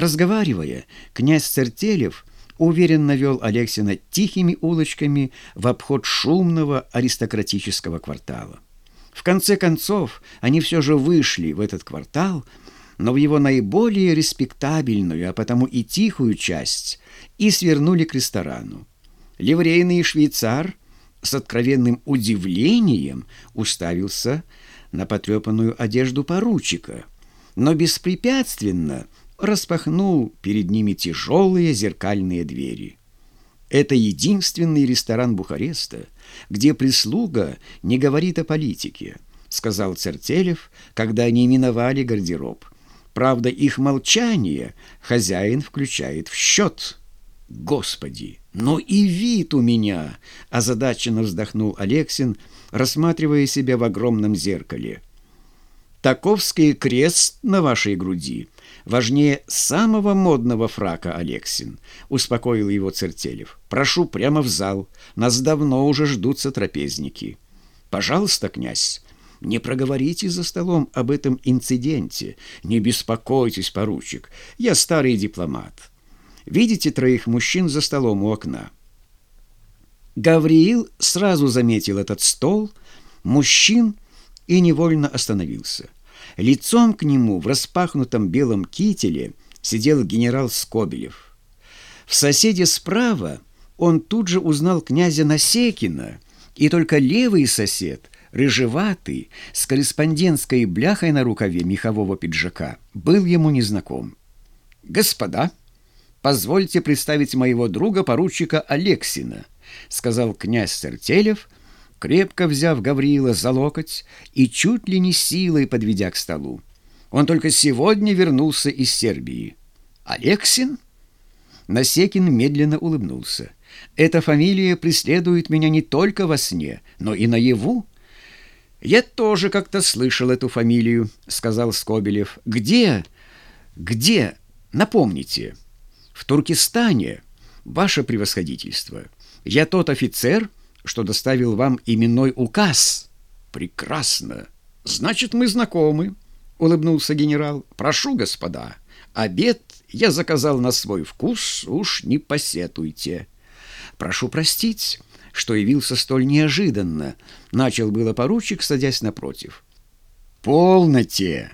Разговаривая, князь Цертелев уверенно вел Алексина тихими улочками в обход шумного аристократического квартала. В конце концов, они все же вышли в этот квартал, но в его наиболее респектабельную, а потому и тихую часть, и свернули к ресторану. Ливрейный швейцар с откровенным удивлением уставился на потрепанную одежду поручика, но беспрепятственно распахнул перед ними тяжелые зеркальные двери. Это единственный ресторан Бухареста, где прислуга не говорит о политике, сказал Цертелев, когда они миновали гардероб. Правда, их молчание хозяин включает в счет. Господи, но и вид у меня, озадаченно вздохнул Алексин, рассматривая себя в огромном зеркале. Таковский крест на вашей груди важнее самого модного фрака, Алексин, успокоил его Цертелев. Прошу прямо в зал, нас давно уже ждутся трапезники. Пожалуйста, князь, не проговорите за столом об этом инциденте. Не беспокойтесь, поручик, я старый дипломат. Видите троих мужчин за столом у окна? Гавриил сразу заметил этот стол, мужчин и невольно остановился. Лицом к нему в распахнутом белом кителе сидел генерал Скобелев. В соседе справа он тут же узнал князя Насекина, и только левый сосед, рыжеватый, с корреспондентской бляхой на рукаве мехового пиджака, был ему незнаком. «Господа!» позвольте представить моего друга поручика Алексина», — сказал князь Сертелев, крепко взяв Гавриила за локоть и чуть ли не силой подведя к столу. Он только сегодня вернулся из Сербии. «Алексин?» Насекин медленно улыбнулся. «Эта фамилия преследует меня не только во сне, но и наяву». «Я тоже как-то слышал эту фамилию», — сказал Скобелев. «Где? Где? Напомните». В Туркестане, ваше превосходительство, я тот офицер, что доставил вам именной указ. Прекрасно. Значит, мы знакомы, улыбнулся генерал. Прошу, господа, обед я заказал на свой вкус, уж не посетуйте. Прошу простить, что явился столь неожиданно, начал было поручик, садясь напротив. Полноте,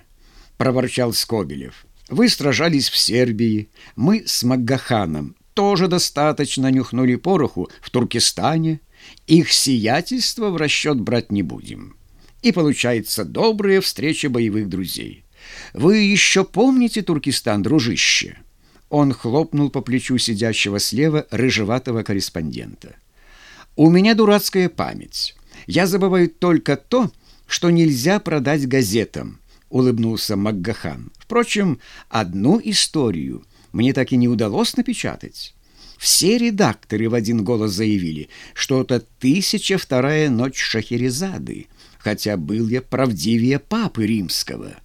проворчал Скобелев. Вы сражались в Сербии, мы с Магаханом тоже достаточно нюхнули пороху в Туркестане. Их сиятельство в расчет брать не будем. И получается добрая встреча боевых друзей. Вы еще помните Туркестан, дружище?» Он хлопнул по плечу сидящего слева рыжеватого корреспондента. «У меня дурацкая память. Я забываю только то, что нельзя продать газетам», — улыбнулся Макгахан. Впрочем, одну историю мне так и не удалось напечатать. Все редакторы в один голос заявили, что это тысяча вторая ночь Шахерезады, хотя был я правдивее папы римского.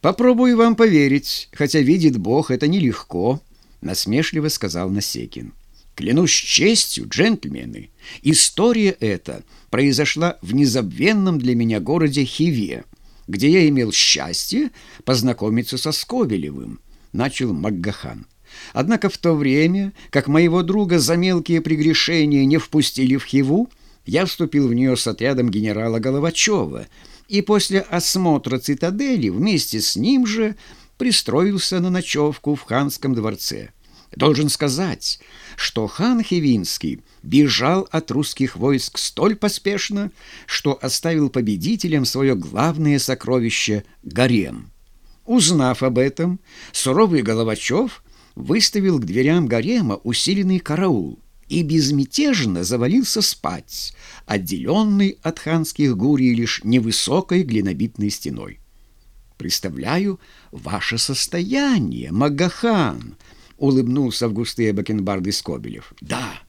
Попробую вам поверить, хотя видит Бог, это нелегко, насмешливо сказал Насекин. Клянусь честью, джентльмены, история эта произошла в незабвенном для меня городе Хиве где я имел счастье познакомиться со Скобелевым, начал Макгахан. Однако в то время, как моего друга за мелкие прегрешения не впустили в Хиву, я вступил в нее с отрядом генерала Головачева и после осмотра цитадели вместе с ним же пристроился на ночевку в ханском дворце. Должен сказать, что хан Хивинский бежал от русских войск столь поспешно, что оставил победителям свое главное сокровище — гарем. Узнав об этом, суровый Головачев выставил к дверям гарема усиленный караул и безмятежно завалился спать, отделенный от ханских гурий лишь невысокой глинобитной стеной. «Представляю ваше состояние, Магахан!» улыбнулся в густые бакенбарды Скобелев. «Да,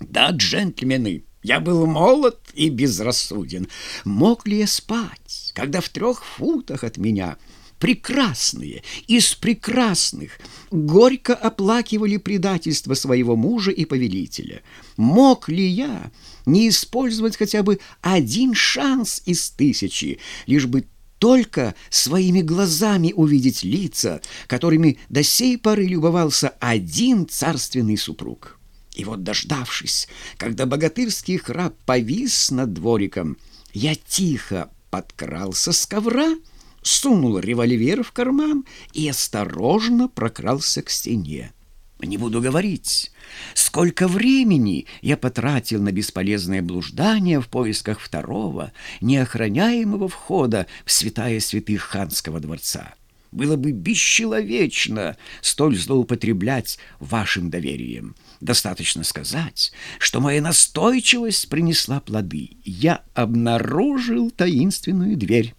да, джентльмены, я был молод и безрассуден. Мог ли я спать, когда в трех футах от меня прекрасные из прекрасных горько оплакивали предательство своего мужа и повелителя? Мог ли я не использовать хотя бы один шанс из тысячи, лишь бы только своими глазами увидеть лица, которыми до сей поры любовался один царственный супруг. И вот, дождавшись, когда богатырский храп повис над двориком, я тихо подкрался с ковра, сунул револьвер в карман и осторожно прокрался к стене. Не буду говорить, сколько времени я потратил на бесполезное блуждание в поисках второго, неохраняемого входа в святая святых ханского дворца. Было бы бесчеловечно столь злоупотреблять вашим доверием. Достаточно сказать, что моя настойчивость принесла плоды. Я обнаружил таинственную дверь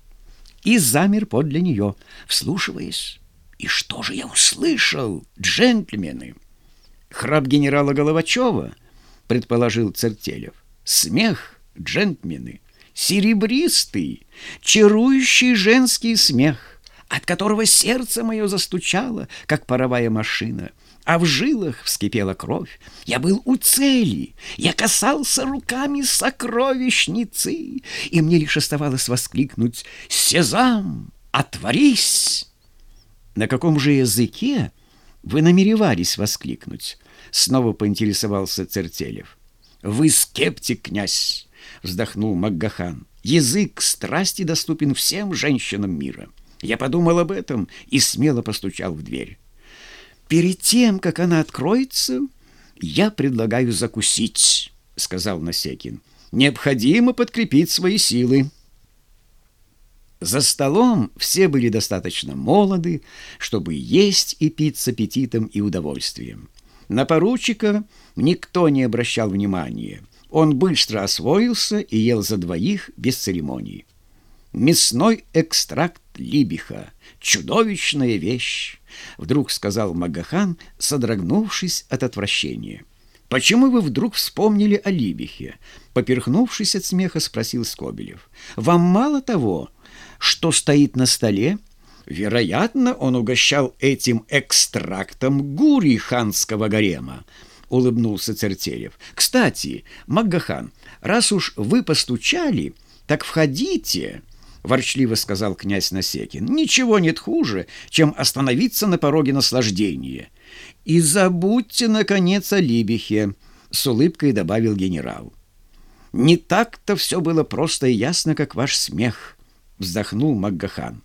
и замер подле нее, вслушиваясь. И что же я услышал, джентльмены? Храп генерала Головачева, предположил Цертелев. Смех, джентльмены, серебристый, чарующий женский смех, от которого сердце мое застучало, как паровая машина, а в жилах вскипела кровь. Я был у цели, я касался руками сокровищницы, и мне лишь оставалось воскликнуть «Сезам, отворись!» На каком же языке вы намеревались воскликнуть? Снова поинтересовался Цертелев. Вы скептик, князь, вздохнул Макгахан. Язык страсти доступен всем женщинам мира. Я подумал об этом и смело постучал в дверь. Перед тем, как она откроется, я предлагаю закусить, сказал Насекин. Необходимо подкрепить свои силы. За столом все были достаточно молоды, чтобы есть и пить с аппетитом и удовольствием. На поручика никто не обращал внимания. Он быстро освоился и ел за двоих без церемоний. «Мясной экстракт либиха. Чудовищная вещь!» — вдруг сказал Магахан, содрогнувшись от отвращения. «Почему вы вдруг вспомнили о либихе?» Поперхнувшись от смеха, спросил Скобелев. «Вам мало того...» что стоит на столе, вероятно, он угощал этим экстрактом гури ханского гарема, улыбнулся Цертелев. Кстати, Магахан, раз уж вы постучали, так входите, ворчливо сказал князь Насекин. Ничего нет хуже, чем остановиться на пороге наслаждения. И забудьте, наконец, о Либихе, с улыбкой добавил генерал. Не так-то все было просто и ясно, как ваш смех вздохнул Макгахан.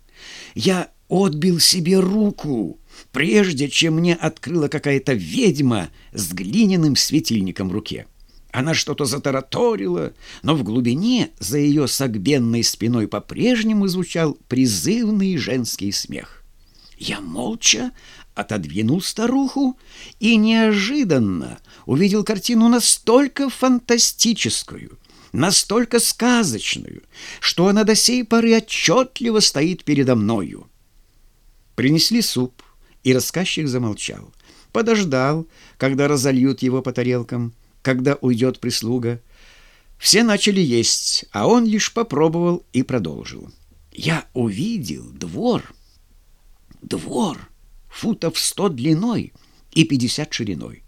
«Я отбил себе руку, прежде чем мне открыла какая-то ведьма с глиняным светильником в руке. Она что-то затараторила, но в глубине за ее согбенной спиной по-прежнему звучал призывный женский смех. Я молча отодвинул старуху и неожиданно увидел картину настолько фантастическую — настолько сказочную, что она до сей поры отчетливо стоит передо мною. Принесли суп, и рассказчик замолчал. Подождал, когда разольют его по тарелкам, когда уйдет прислуга. Все начали есть, а он лишь попробовал и продолжил. Я увидел двор, двор, футов сто длиной и пятьдесят шириной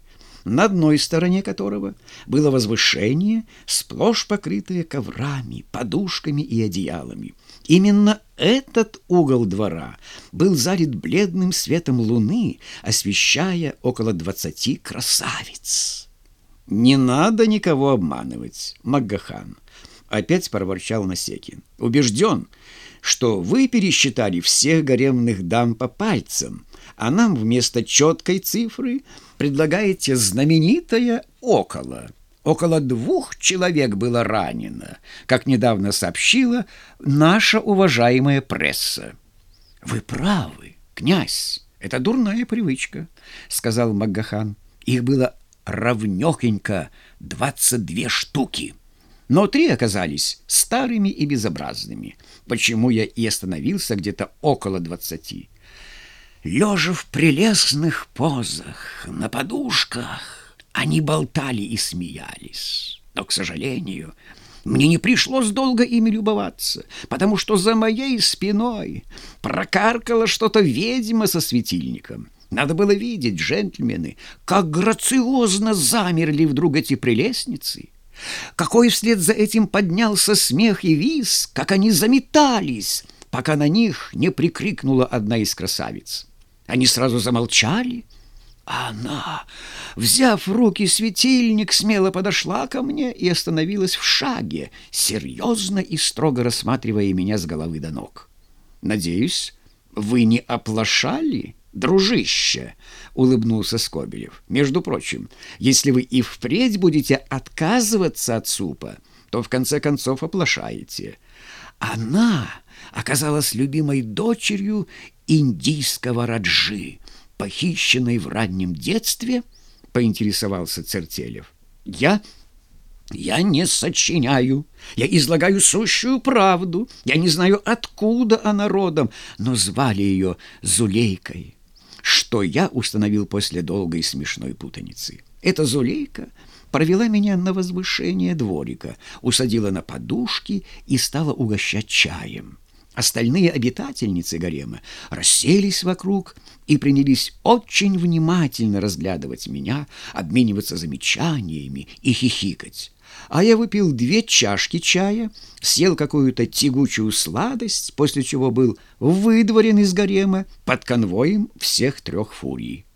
на одной стороне которого было возвышение, сплошь покрытое коврами, подушками и одеялами. Именно этот угол двора был залит бледным светом луны, освещая около двадцати красавиц. «Не надо никого обманывать, Магахан», — опять проворчал Насекин. «Убежден, что вы пересчитали всех гаремных дам по пальцам, а нам вместо четкой цифры предлагаете знаменитое «около». Около двух человек было ранено, как недавно сообщила наша уважаемая пресса. «Вы правы, князь, это дурная привычка», — сказал Магахан. «Их было равнёхонько двадцать две штуки» но три оказались старыми и безобразными, почему я и остановился где-то около двадцати. Лежа в прелестных позах, на подушках, они болтали и смеялись. Но, к сожалению, мне не пришлось долго ими любоваться, потому что за моей спиной прокаркала что-то ведьма со светильником. Надо было видеть, джентльмены, как грациозно замерли вдруг эти прелестницы. Какой вслед за этим поднялся смех и виз, как они заметались, пока на них не прикрикнула одна из красавиц. Они сразу замолчали, а она, взяв в руки светильник, смело подошла ко мне и остановилась в шаге, серьезно и строго рассматривая меня с головы до ног. «Надеюсь, вы не оплошали?» Дружище, — улыбнулся Скобелев. — Между прочим, если вы и впредь будете отказываться от супа, то в конце концов оплошаете. Она оказалась любимой дочерью индийского раджи, похищенной в раннем детстве, — поинтересовался Цертелев. — Я... Я не сочиняю, я излагаю сущую правду. Я не знаю, откуда она родом, но звали ее Зулейкой что я установил после долгой смешной путаницы. Эта Зулейка провела меня на возвышение дворика, усадила на подушки и стала угощать чаем. Остальные обитательницы гарема расселись вокруг и принялись очень внимательно разглядывать меня, обмениваться замечаниями и хихикать а я выпил две чашки чая, съел какую-то тягучую сладость, после чего был выдворен из гарема под конвоем всех трех фурий.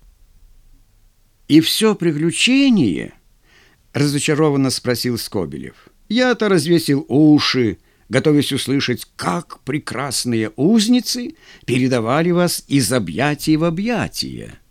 «И все приключение?» — разочарованно спросил Скобелев. «Я-то развесил уши, готовясь услышать, как прекрасные узницы передавали вас из объятий в объятия».